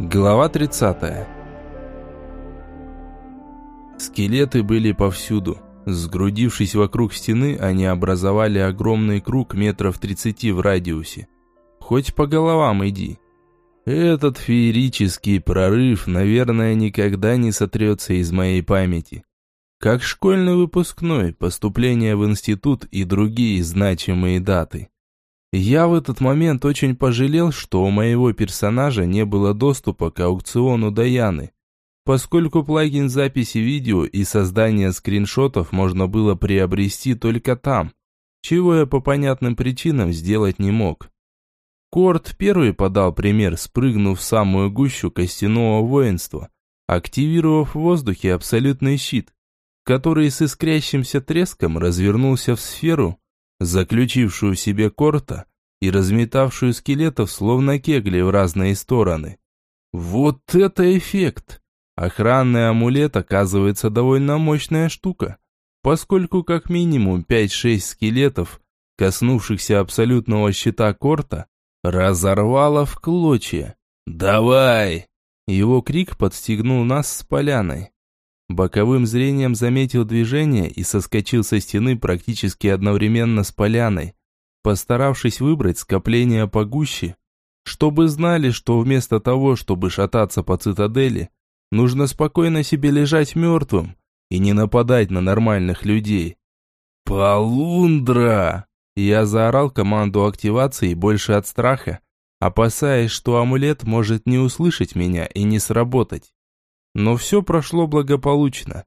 Глава 30 Скелеты были повсюду. Сгрудившись вокруг стены, они образовали огромный круг метров 30 в радиусе. Хоть по головам иди. Этот феерический прорыв, наверное, никогда не сотрется из моей памяти. Как школьный выпускной, поступление в институт и другие значимые даты. Я в этот момент очень пожалел, что у моего персонажа не было доступа к аукциону Даяны, поскольку плагин записи видео и создания скриншотов можно было приобрести только там, чего я по понятным причинам сделать не мог. Корт первый подал пример, спрыгнув в самую гущу костяного воинства, активировав в воздухе абсолютный щит, который с искрящимся треском развернулся в сферу, заключившую в себе корта и разметавшую скелетов словно кегли в разные стороны. Вот это эффект! Охранный амулет оказывается довольно мощная штука, поскольку как минимум 5-6 скелетов, коснувшихся абсолютного щита корта, разорвало в клочья. «Давай!» Его крик подстегнул нас с поляной. Боковым зрением заметил движение и соскочил со стены практически одновременно с поляной, постаравшись выбрать скопление погуще, чтобы знали, что вместо того, чтобы шататься по цитадели, нужно спокойно себе лежать мертвым и не нападать на нормальных людей. «Полундра!» Я заорал команду активации больше от страха, опасаясь, что амулет может не услышать меня и не сработать. Но все прошло благополучно.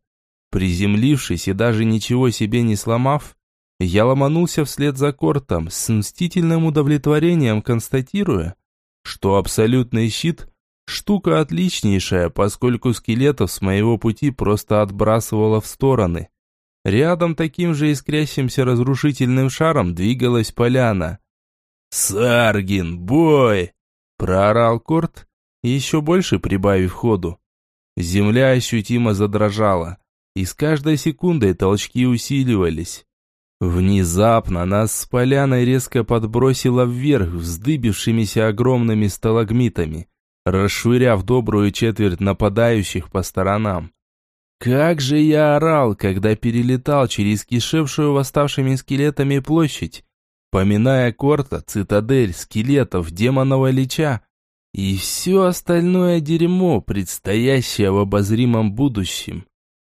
Приземлившись и даже ничего себе не сломав, я ломанулся вслед за Кортом, с мстительным удовлетворением констатируя, что абсолютный щит – штука отличнейшая, поскольку скелетов с моего пути просто отбрасывало в стороны. Рядом таким же искрящимся разрушительным шаром двигалась поляна. «Саргин, бой!» – проорал Корт, еще больше прибавив ходу. Земля ощутимо задрожала, и с каждой секундой толчки усиливались. Внезапно нас с поляной резко подбросило вверх вздыбившимися огромными сталагмитами, расшвыряв добрую четверть нападающих по сторонам. Как же я орал, когда перелетал через кишевшую восставшими скелетами площадь, поминая Корта, цитадель, скелетов, демонова лича и все остальное дерьмо, предстоящее в обозримом будущем.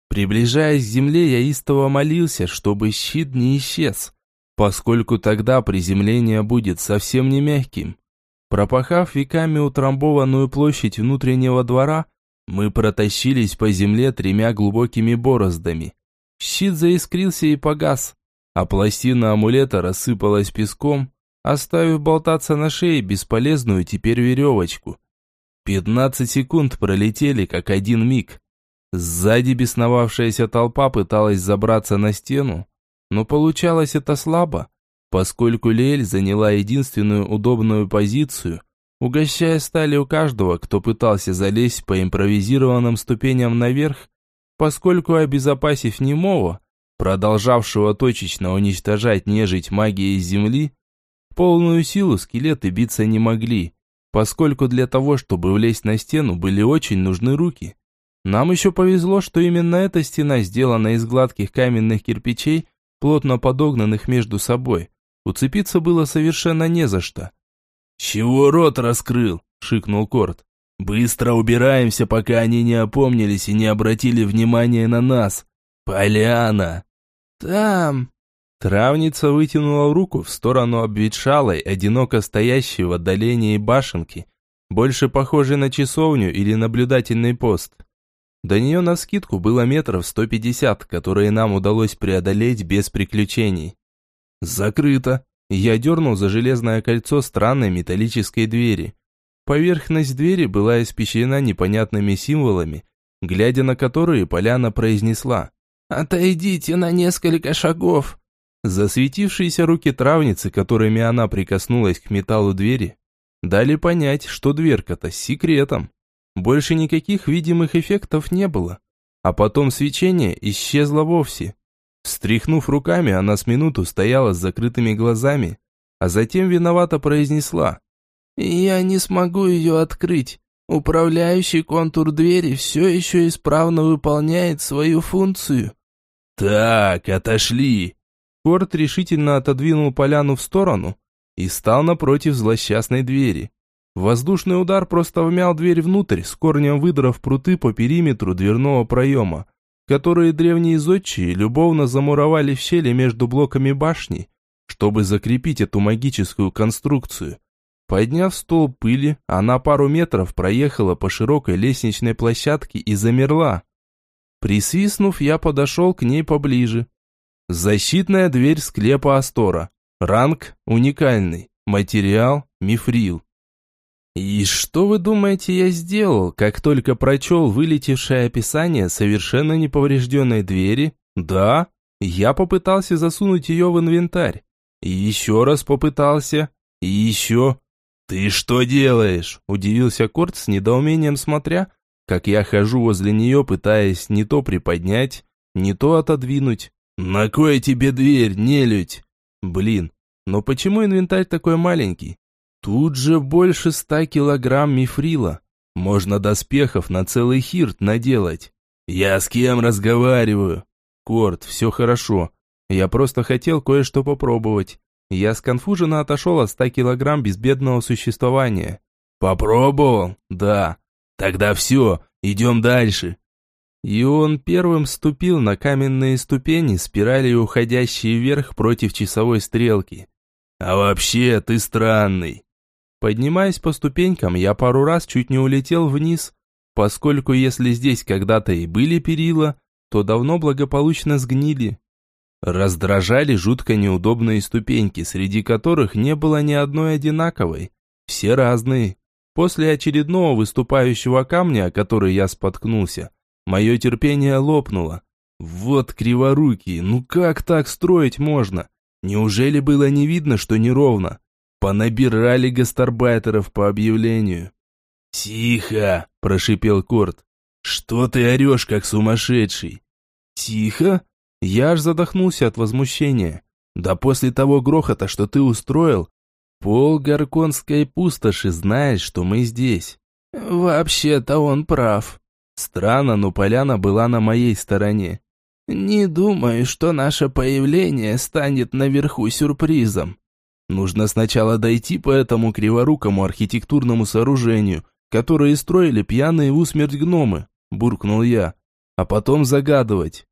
Приближаясь к земле, я истово молился, чтобы щит не исчез, поскольку тогда приземление будет совсем не мягким. Пропахав веками утрамбованную площадь внутреннего двора, мы протащились по земле тремя глубокими бороздами. Щит заискрился и погас, а пластина амулета рассыпалась песком, оставив болтаться на шее бесполезную теперь веревочку. Пятнадцать секунд пролетели, как один миг. Сзади бесновавшаяся толпа пыталась забраться на стену, но получалось это слабо, поскольку Лель заняла единственную удобную позицию, угощая стали у каждого, кто пытался залезть по импровизированным ступеням наверх, поскольку, обезопасив немого, продолжавшего точечно уничтожать нежить магией земли, полную силу скелеты биться не могли, поскольку для того, чтобы влезть на стену, были очень нужны руки. Нам еще повезло, что именно эта стена сделана из гладких каменных кирпичей, плотно подогнанных между собой. Уцепиться было совершенно не за что. «Чего рот раскрыл?» – шикнул Корт. «Быстро убираемся, пока они не опомнились и не обратили внимания на нас. Поляна!» «Там!» Травница вытянула руку в сторону обветшалой, одиноко стоящей в отдалении башенки, больше похожей на часовню или наблюдательный пост. До нее навскидку было метров 150, которые нам удалось преодолеть без приключений. Закрыто. Я дернул за железное кольцо странной металлической двери. Поверхность двери была испещрена непонятными символами, глядя на которые Поляна произнесла «Отойдите на несколько шагов». Засветившиеся руки травницы, которыми она прикоснулась к металлу двери, дали понять, что дверка-то с секретом. Больше никаких видимых эффектов не было. А потом свечение исчезло вовсе. Встряхнув руками, она с минуту стояла с закрытыми глазами, а затем виновато произнесла. «Я не смогу ее открыть. Управляющий контур двери все еще исправно выполняет свою функцию. Так, отошли. Корт решительно отодвинул поляну в сторону и стал напротив злосчастной двери. Воздушный удар просто вмял дверь внутрь, с корнем выдрав пруты по периметру дверного проема, которые древние зодчие любовно замуровали в щели между блоками башни, чтобы закрепить эту магическую конструкцию. Подняв стол пыли, она пару метров проехала по широкой лестничной площадке и замерла. Присвистнув, я подошел к ней поближе. Защитная дверь склепа Астора. Ранг уникальный. Материал мифрил. И что вы думаете я сделал, как только прочел вылетевшее описание совершенно неповрежденной двери? Да, я попытался засунуть ее в инвентарь. И еще раз попытался. И еще. «Ты что делаешь?» – удивился Корт с недоумением смотря, как я хожу возле нее, пытаясь не то приподнять, не то отодвинуть. «На кой тебе дверь, нелюдь?» «Блин, но почему инвентарь такой маленький? Тут же больше ста килограмм мифрила. Можно доспехов на целый хирт наделать. Я с кем разговариваю? Корт, все хорошо. Я просто хотел кое-что попробовать. Я сконфуженно отошел от ста килограмм безбедного существования. Попробовал? Да. Тогда все, идем дальше. И он первым ступил на каменные ступени, спирали уходящие вверх против часовой стрелки. А вообще, ты странный. Поднимаясь по ступенькам, я пару раз чуть не улетел вниз, поскольку если здесь когда-то и были перила, то давно благополучно сгнили. Раздражали жутко неудобные ступеньки, среди которых не было ни одной одинаковой. Все разные. После очередного выступающего камня, о который я споткнулся, мое терпение лопнуло. Вот криворукие, ну как так строить можно? Неужели было не видно, что неровно? Понабирали гастарбайтеров по объявлению. «Тихо!» – прошипел Корт. «Что ты орешь, как сумасшедший?» «Тихо?» Я аж задохнулся от возмущения. Да после того грохота, что ты устроил, пол Гарконской пустоши знает, что мы здесь. Вообще-то он прав. Странно, но поляна была на моей стороне. Не думаю, что наше появление станет наверху сюрпризом. Нужно сначала дойти по этому криворукому архитектурному сооружению, которое строили пьяные в усмерть гномы, буркнул я, а потом загадывать.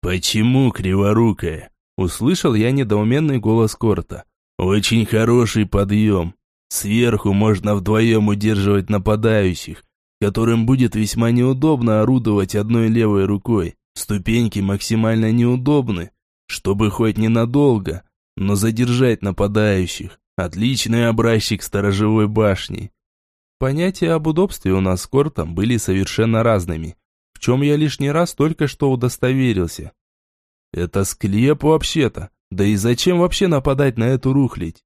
«Почему криворукая?» Услышал я недоуменный голос Корта. «Очень хороший подъем. Сверху можно вдвоем удерживать нападающих, которым будет весьма неудобно орудовать одной левой рукой. Ступеньки максимально неудобны, чтобы хоть ненадолго, но задержать нападающих. Отличный образчик сторожевой башни». Понятия об удобстве у нас с Кортом были совершенно разными в чем я лишний раз только что удостоверился. Это склеп вообще-то. Да и зачем вообще нападать на эту рухлядь?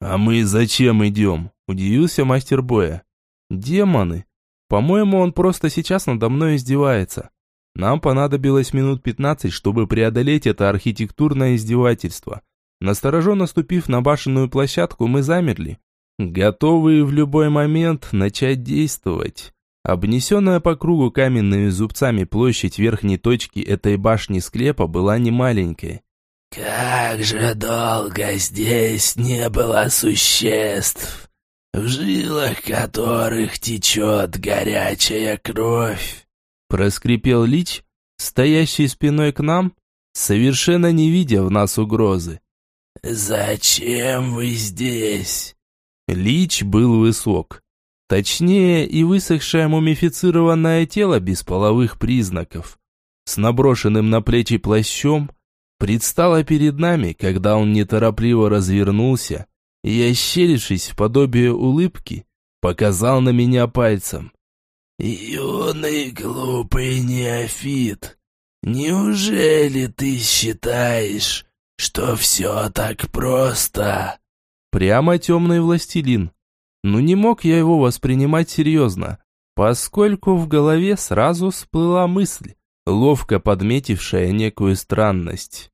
А мы зачем идем? Удивился мастер боя. Демоны. По-моему, он просто сейчас надо мной издевается. Нам понадобилось минут пятнадцать, чтобы преодолеть это архитектурное издевательство. Настороженно ступив на башенную площадку, мы замерли, готовые в любой момент начать действовать. Обнесенная по кругу каменными зубцами площадь верхней точки этой башни склепа была немаленькой. «Как же долго здесь не было существ, в жилах которых течет горячая кровь!» Проскрипел Лич, стоящий спиной к нам, совершенно не видя в нас угрозы. «Зачем вы здесь?» Лич был высок. Точнее, и высохшее мумифицированное тело без половых признаков, с наброшенным на плечи плащом, предстало перед нами, когда он неторопливо развернулся и, ощерившись в подобие улыбки, показал на меня пальцем. «Юный глупый неофит, неужели ты считаешь, что все так просто?» Прямо темный властелин, но не мог я его воспринимать серьезно, поскольку в голове сразу всплыла мысль, ловко подметившая некую странность.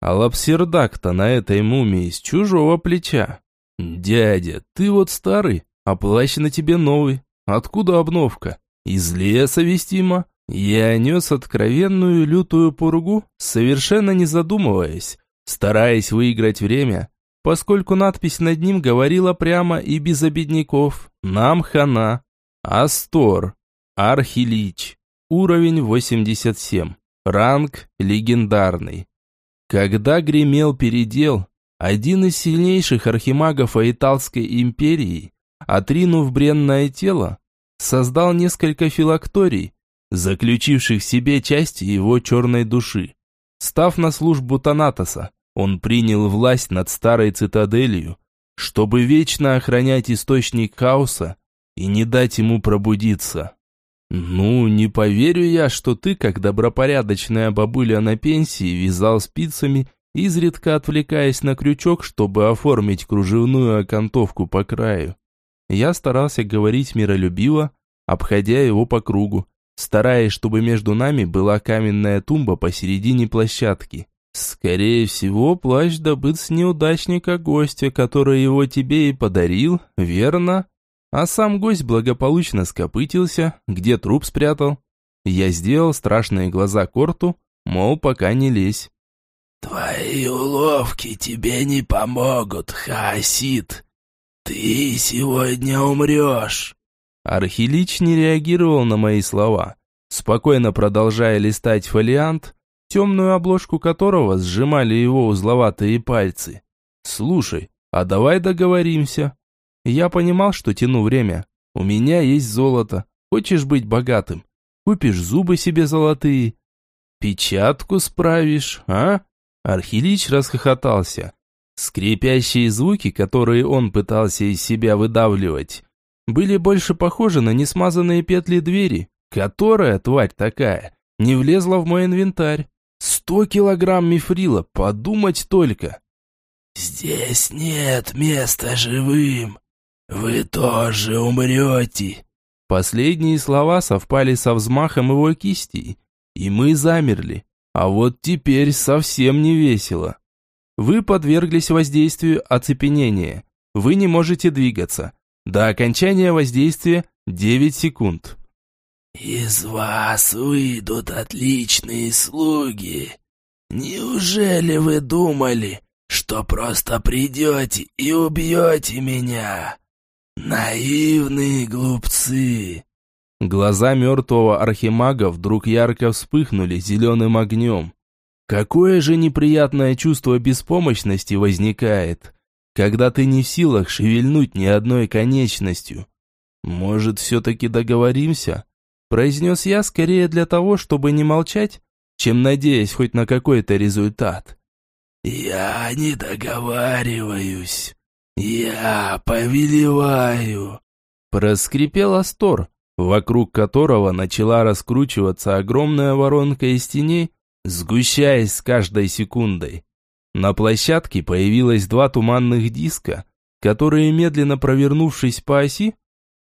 А лапсердак-то на этой мумии с чужого плеча. «Дядя, ты вот старый, а плащ на тебе новый. Откуда обновка? Из леса вестимо? Я нес откровенную лютую пургу, совершенно не задумываясь, стараясь выиграть время, поскольку надпись над ним говорила прямо и без обедняков «Нам хана». Астор. Архилич. Уровень 87. Ранг легендарный. Когда гремел передел, один из сильнейших архимагов Аиталской империи, отринув бренное тело, создал несколько филакторий, заключивших в себе части его черной души. Став на службу Танатоса, он принял власть над старой цитаделью, чтобы вечно охранять источник хаоса и не дать ему пробудиться. «Ну, не поверю я, что ты, как добропорядочная бабуля на пенсии, вязал спицами, изредка отвлекаясь на крючок, чтобы оформить кружевную окантовку по краю». Я старался говорить миролюбиво, обходя его по кругу, стараясь, чтобы между нами была каменная тумба посередине площадки. Скорее всего, плащ добыт с неудачника гостя, который его тебе и подарил, верно? А сам гость благополучно скопытился, где труп спрятал. Я сделал страшные глаза Корту, мол, пока не лезь. «Твои уловки тебе не помогут, Хасид. Ты сегодня умрешь». Архилич не реагировал на мои слова, спокойно продолжая листать фолиант, темную обложку которого сжимали его узловатые пальцы. «Слушай, а давай договоримся. Я понимал, что тяну время. У меня есть золото. Хочешь быть богатым? Купишь зубы себе золотые. Печатку справишь, а? Архилич расхохотался. Скрипящие звуки, которые он пытался из себя выдавливать, были больше похожи на несмазанные петли двери, которая, тварь такая, не влезла в мой инвентарь. Сто килограмм мифрила, подумать только. «Здесь нет места живым», «Вы тоже умрете!» Последние слова совпали со взмахом его кисти, и мы замерли. А вот теперь совсем не весело. Вы подверглись воздействию оцепенения. Вы не можете двигаться. До окончания воздействия 9 секунд. «Из вас выйдут отличные слуги. Неужели вы думали, что просто придете и убьете меня?» «Наивные глупцы!» Глаза мертвого архимага вдруг ярко вспыхнули зеленым огнем. Какое же неприятное чувство беспомощности возникает, когда ты не в силах шевельнуть ни одной конечностью. Может, все-таки договоримся? Произнес я скорее для того, чтобы не молчать, чем надеясь хоть на какой-то результат. «Я не договариваюсь», «Я повелеваю!» Проскрипел Астор, вокруг которого начала раскручиваться огромная воронка из теней, сгущаясь с каждой секундой. На площадке появилось два туманных диска, которые, медленно провернувшись по оси,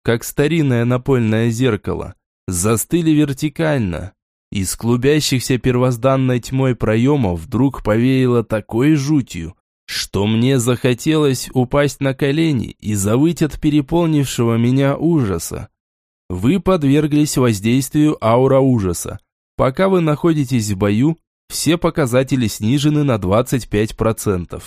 как старинное напольное зеркало, застыли вертикально. Из клубящихся первозданной тьмой проемов вдруг повеяло такой жутью, что мне захотелось упасть на колени и завыть от переполнившего меня ужаса. Вы подверглись воздействию аура ужаса. Пока вы находитесь в бою, все показатели снижены на 25%.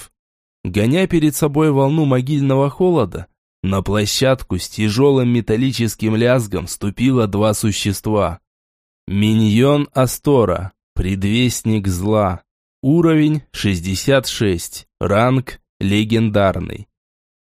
Гоня перед собой волну могильного холода, на площадку с тяжелым металлическим лязгом ступило два существа. Миньон Астора, предвестник зла. Уровень 66. Ранг легендарный.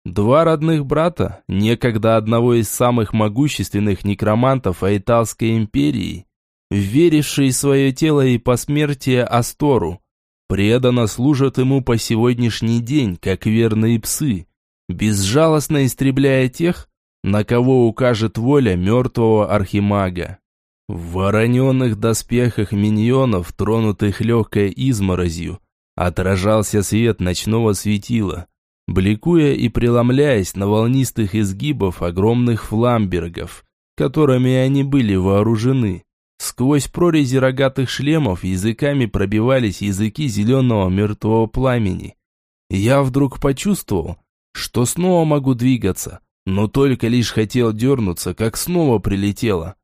Два родных брата, некогда одного из самых могущественных некромантов Айталской империи, верившие свое тело и посмертие Астору, преданно служат ему по сегодняшний день, как верные псы, безжалостно истребляя тех, на кого укажет воля мертвого архимага. В вороненных доспехах миньонов, тронутых легкой изморозью, отражался свет ночного светила, бликуя и преломляясь на волнистых изгибов огромных фламбергов, которыми они были вооружены. Сквозь прорези рогатых шлемов языками пробивались языки зеленого мертвого пламени. Я вдруг почувствовал, что снова могу двигаться, но только лишь хотел дернуться, как снова прилетело.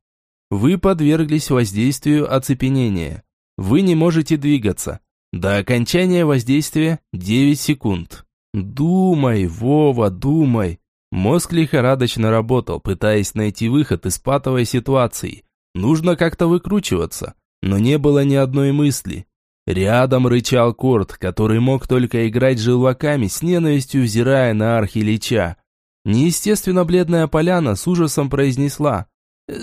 Вы подверглись воздействию оцепенения. Вы не можете двигаться. До окончания воздействия 9 секунд. Думай, Вова, думай. Мозг лихорадочно работал, пытаясь найти выход из патовой ситуации. Нужно как-то выкручиваться, но не было ни одной мысли. Рядом рычал Корт, который мог только играть желваками, с ненавистью взирая на архилича. Неестественно бледная поляна с ужасом произнесла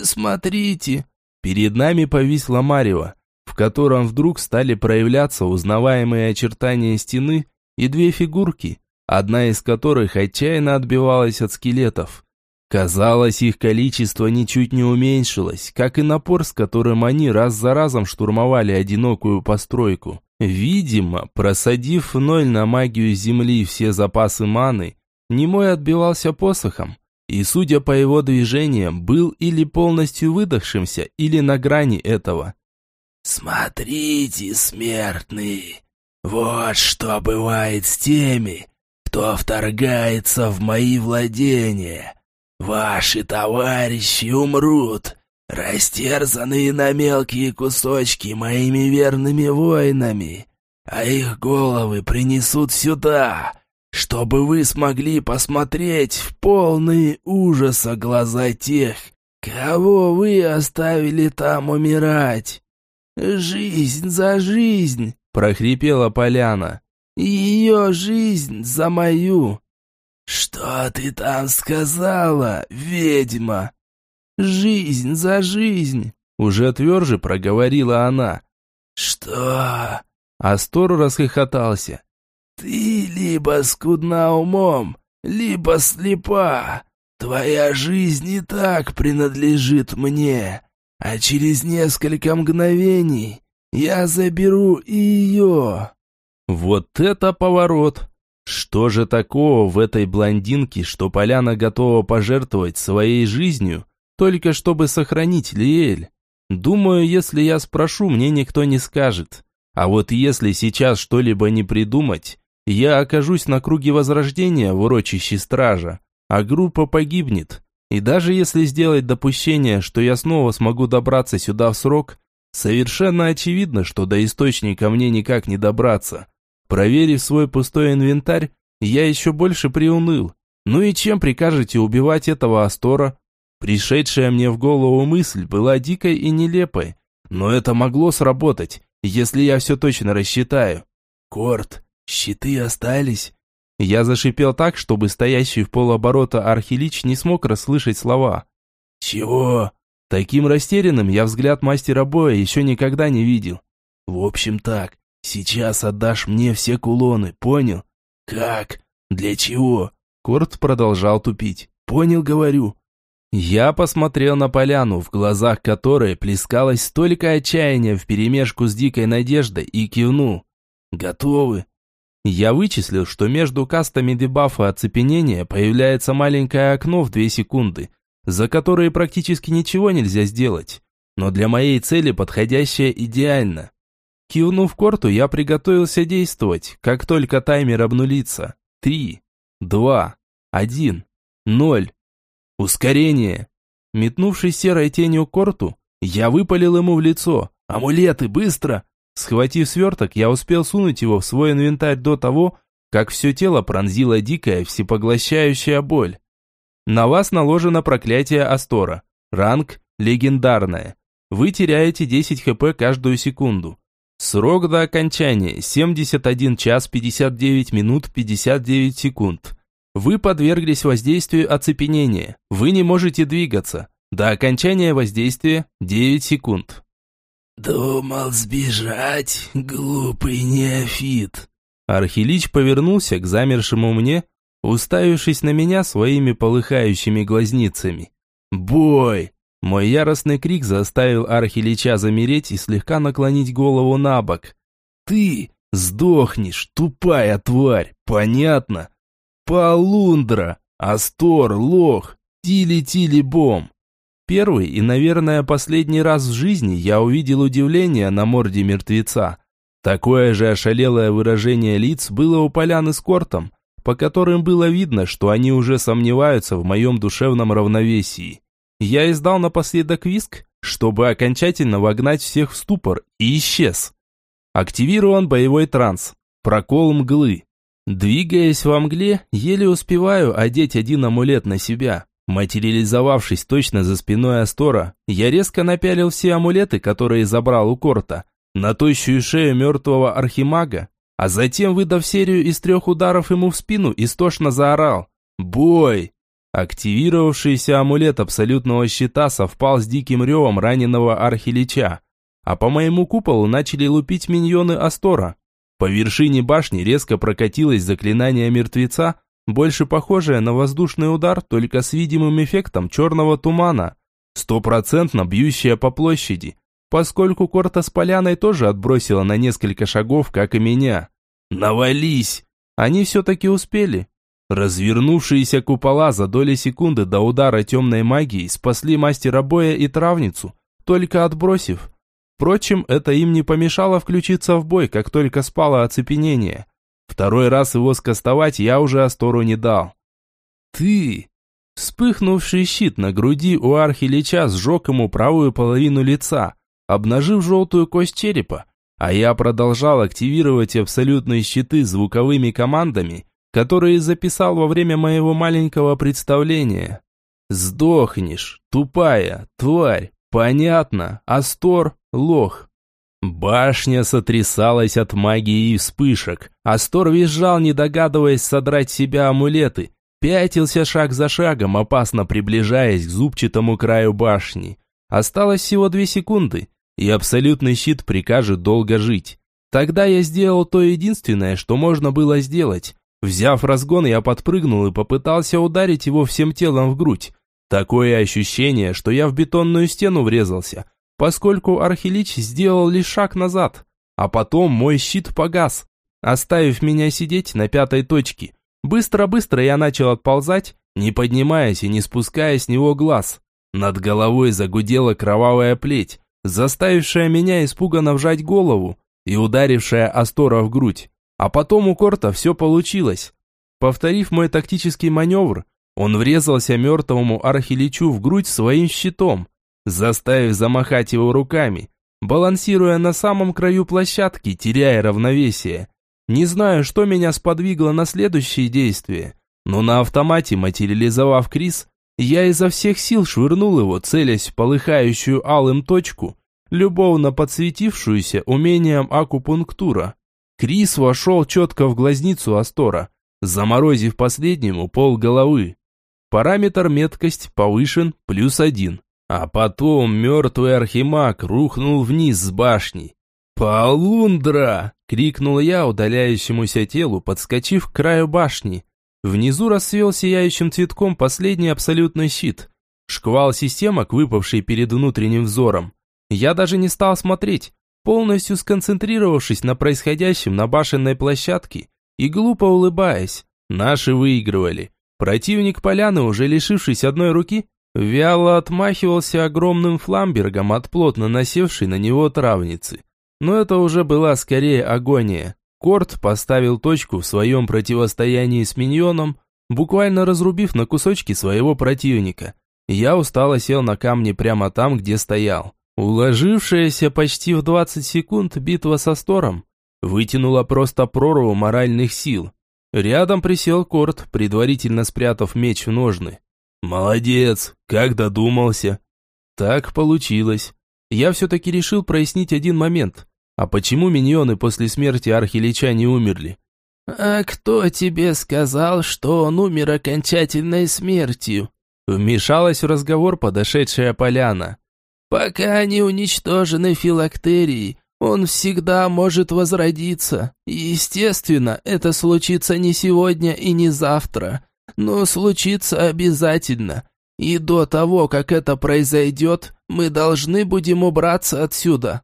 «Смотрите!» Перед нами повисла Марева, в котором вдруг стали проявляться узнаваемые очертания стены и две фигурки, одна из которых отчаянно отбивалась от скелетов. Казалось, их количество ничуть не уменьшилось, как и напор, с которым они раз за разом штурмовали одинокую постройку. Видимо, просадив в ноль на магию земли все запасы маны, Немой отбивался посохом, и, судя по его движениям, был или полностью выдохшимся, или на грани этого. «Смотрите, смертные, вот что бывает с теми, кто вторгается в мои владения. Ваши товарищи умрут, растерзанные на мелкие кусочки моими верными воинами, а их головы принесут сюда, чтобы вы смогли посмотреть в полные ужаса глаза тех, кого вы оставили там умирать. Жизнь за жизнь, прохрипела Поляна. Ее жизнь за мою. Что ты там сказала, ведьма? Жизнь за жизнь, уже тверже проговорила она. Что? Астор расхохотался. «Ты либо скудна умом, либо слепа. Твоя жизнь и так принадлежит мне, а через несколько мгновений я заберу и ее». Вот это поворот! Что же такого в этой блондинке, что Поляна готова пожертвовать своей жизнью, только чтобы сохранить Лиэль? Думаю, если я спрошу, мне никто не скажет. А вот если сейчас что-либо не придумать, я окажусь на круге возрождения в урочище стража, а группа погибнет. И даже если сделать допущение, что я снова смогу добраться сюда в срок, совершенно очевидно, что до источника мне никак не добраться. Проверив свой пустой инвентарь, я еще больше приуныл. Ну и чем прикажете убивать этого Астора? Пришедшая мне в голову мысль была дикой и нелепой, но это могло сработать, если я все точно рассчитаю. Корт, «Щиты остались?» Я зашипел так, чтобы стоящий в полоборота архилич не смог расслышать слова. «Чего?» Таким растерянным я взгляд мастера боя еще никогда не видел. «В общем так, сейчас отдашь мне все кулоны, понял?» «Как? Для чего?» Корт продолжал тупить. «Понял, говорю». Я посмотрел на поляну, в глазах которой плескалось столько отчаяния вперемешку с дикой надеждой и кивнул. «Готовы?» Я вычислил, что между кастами дебафа оцепенения появляется маленькое окно в 2 секунды, за которые практически ничего нельзя сделать, но для моей цели подходящее идеально. Кивнув корту, я приготовился действовать, как только таймер обнулится. Три, два, один, ноль. Ускорение. Метнувшись серой тенью корту, я выпалил ему в лицо. «Амулеты, быстро!» Схватив сверток, я успел сунуть его в свой инвентарь до того, как все тело пронзила дикая, всепоглощающая боль. На вас наложено проклятие Астора. Ранг легендарное. Вы теряете 10 хп каждую секунду. Срок до окончания 71 час 59 минут 59 секунд. Вы подверглись воздействию оцепенения. Вы не можете двигаться. До окончания воздействия 9 секунд. «Думал сбежать, глупый неофит!» Архилич повернулся к замершему мне, уставившись на меня своими полыхающими глазницами. «Бой!» Мой яростный крик заставил Архилича замереть и слегка наклонить голову на бок. «Ты сдохнешь, тупая тварь, понятно? Полундра, Астор, Лох, Тили-Тили-Бом!» Первый и, наверное, последний раз в жизни я увидел удивление на морде мертвеца. Такое же ошалелое выражение лиц было у поляны с кортом, по которым было видно, что они уже сомневаются в моем душевном равновесии. Я издал напоследок виск, чтобы окончательно вогнать всех в ступор, и исчез. Активирован боевой транс. Прокол мглы. Двигаясь во мгле, еле успеваю одеть один амулет на себя. Материализовавшись точно за спиной Астора, я резко напялил все амулеты, которые забрал у Корта, на тощую шею мертвого архимага, а затем, выдав серию из трех ударов ему в спину, истошно заорал «Бой!». Активировавшийся амулет абсолютного щита совпал с диким ревом раненого архилича, а по моему куполу начали лупить миньоны Астора. По вершине башни резко прокатилось заклинание мертвеца, больше похожее на воздушный удар, только с видимым эффектом черного тумана, стопроцентно бьющее по площади, поскольку Корта с поляной тоже отбросила на несколько шагов, как и меня. «Навались!» Они все-таки успели. Развернувшиеся купола за доли секунды до удара темной магии спасли мастера боя и травницу, только отбросив. Впрочем, это им не помешало включиться в бой, как только спало оцепенение. Второй раз его скостовать я уже Астору не дал. «Ты!» Вспыхнувший щит на груди у архилича сжег ему правую половину лица, обнажив желтую кость черепа, а я продолжал активировать абсолютные щиты звуковыми командами, которые записал во время моего маленького представления. «Сдохнешь, тупая, тварь, понятно, Астор, лох». Башня сотрясалась от магии и вспышек. Астор визжал, не догадываясь содрать себя амулеты. Пятился шаг за шагом, опасно приближаясь к зубчатому краю башни. Осталось всего две секунды, и абсолютный щит прикажет долго жить. Тогда я сделал то единственное, что можно было сделать. Взяв разгон, я подпрыгнул и попытался ударить его всем телом в грудь. Такое ощущение, что я в бетонную стену врезался, поскольку Архилич сделал лишь шаг назад, а потом мой щит погас, оставив меня сидеть на пятой точке. Быстро-быстро я начал отползать, не поднимаясь и не спуская с него глаз. Над головой загудела кровавая плеть, заставившая меня испуганно вжать голову и ударившая Астора в грудь. А потом у Корта все получилось. Повторив мой тактический маневр, он врезался мертвому архиличу в грудь своим щитом, заставив замахать его руками, балансируя на самом краю площадки, теряя равновесие. Не знаю, что меня сподвигло на следующие действия, но на автомате, материализовав Крис, я изо всех сил швырнул его, целясь в полыхающую алым точку, любовно подсветившуюся умением акупунктура. Крис вошел четко в глазницу Астора, заморозив последнему пол головы. Параметр меткость повышен плюс один. А потом мертвый архимаг рухнул вниз с башни. «Полундра!» — крикнул я удаляющемуся телу, подскочив к краю башни. Внизу расцвел сияющим цветком последний абсолютный щит. Шквал системок, выпавший перед внутренним взором. Я даже не стал смотреть, полностью сконцентрировавшись на происходящем на башенной площадке и глупо улыбаясь. Наши выигрывали. Противник поляны, уже лишившись одной руки, Вяло отмахивался огромным фламбергом от плотно насевшей на него травницы. Но это уже была скорее агония. Корт поставил точку в своем противостоянии с миньоном, буквально разрубив на кусочки своего противника. Я устало сел на камни прямо там, где стоял. Уложившаяся почти в 20 секунд битва со Стором вытянула просто прорву моральных сил. Рядом присел Корт, предварительно спрятав меч в ножны. «Молодец! Как додумался!» Так получилось. Я все-таки решил прояснить один момент. А почему миньоны после смерти Архилича не умерли? «А кто тебе сказал, что он умер окончательной смертью?» Вмешалась в разговор подошедшая поляна. «Пока не уничтожены филактерии, он всегда может возродиться. Естественно, это случится не сегодня и не завтра но случится обязательно. И до того, как это произойдет, мы должны будем убраться отсюда».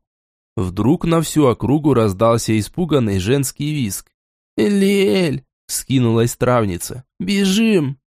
Вдруг на всю округу раздался испуганный женский визг. «Лель!» — скинулась травница. «Бежим!»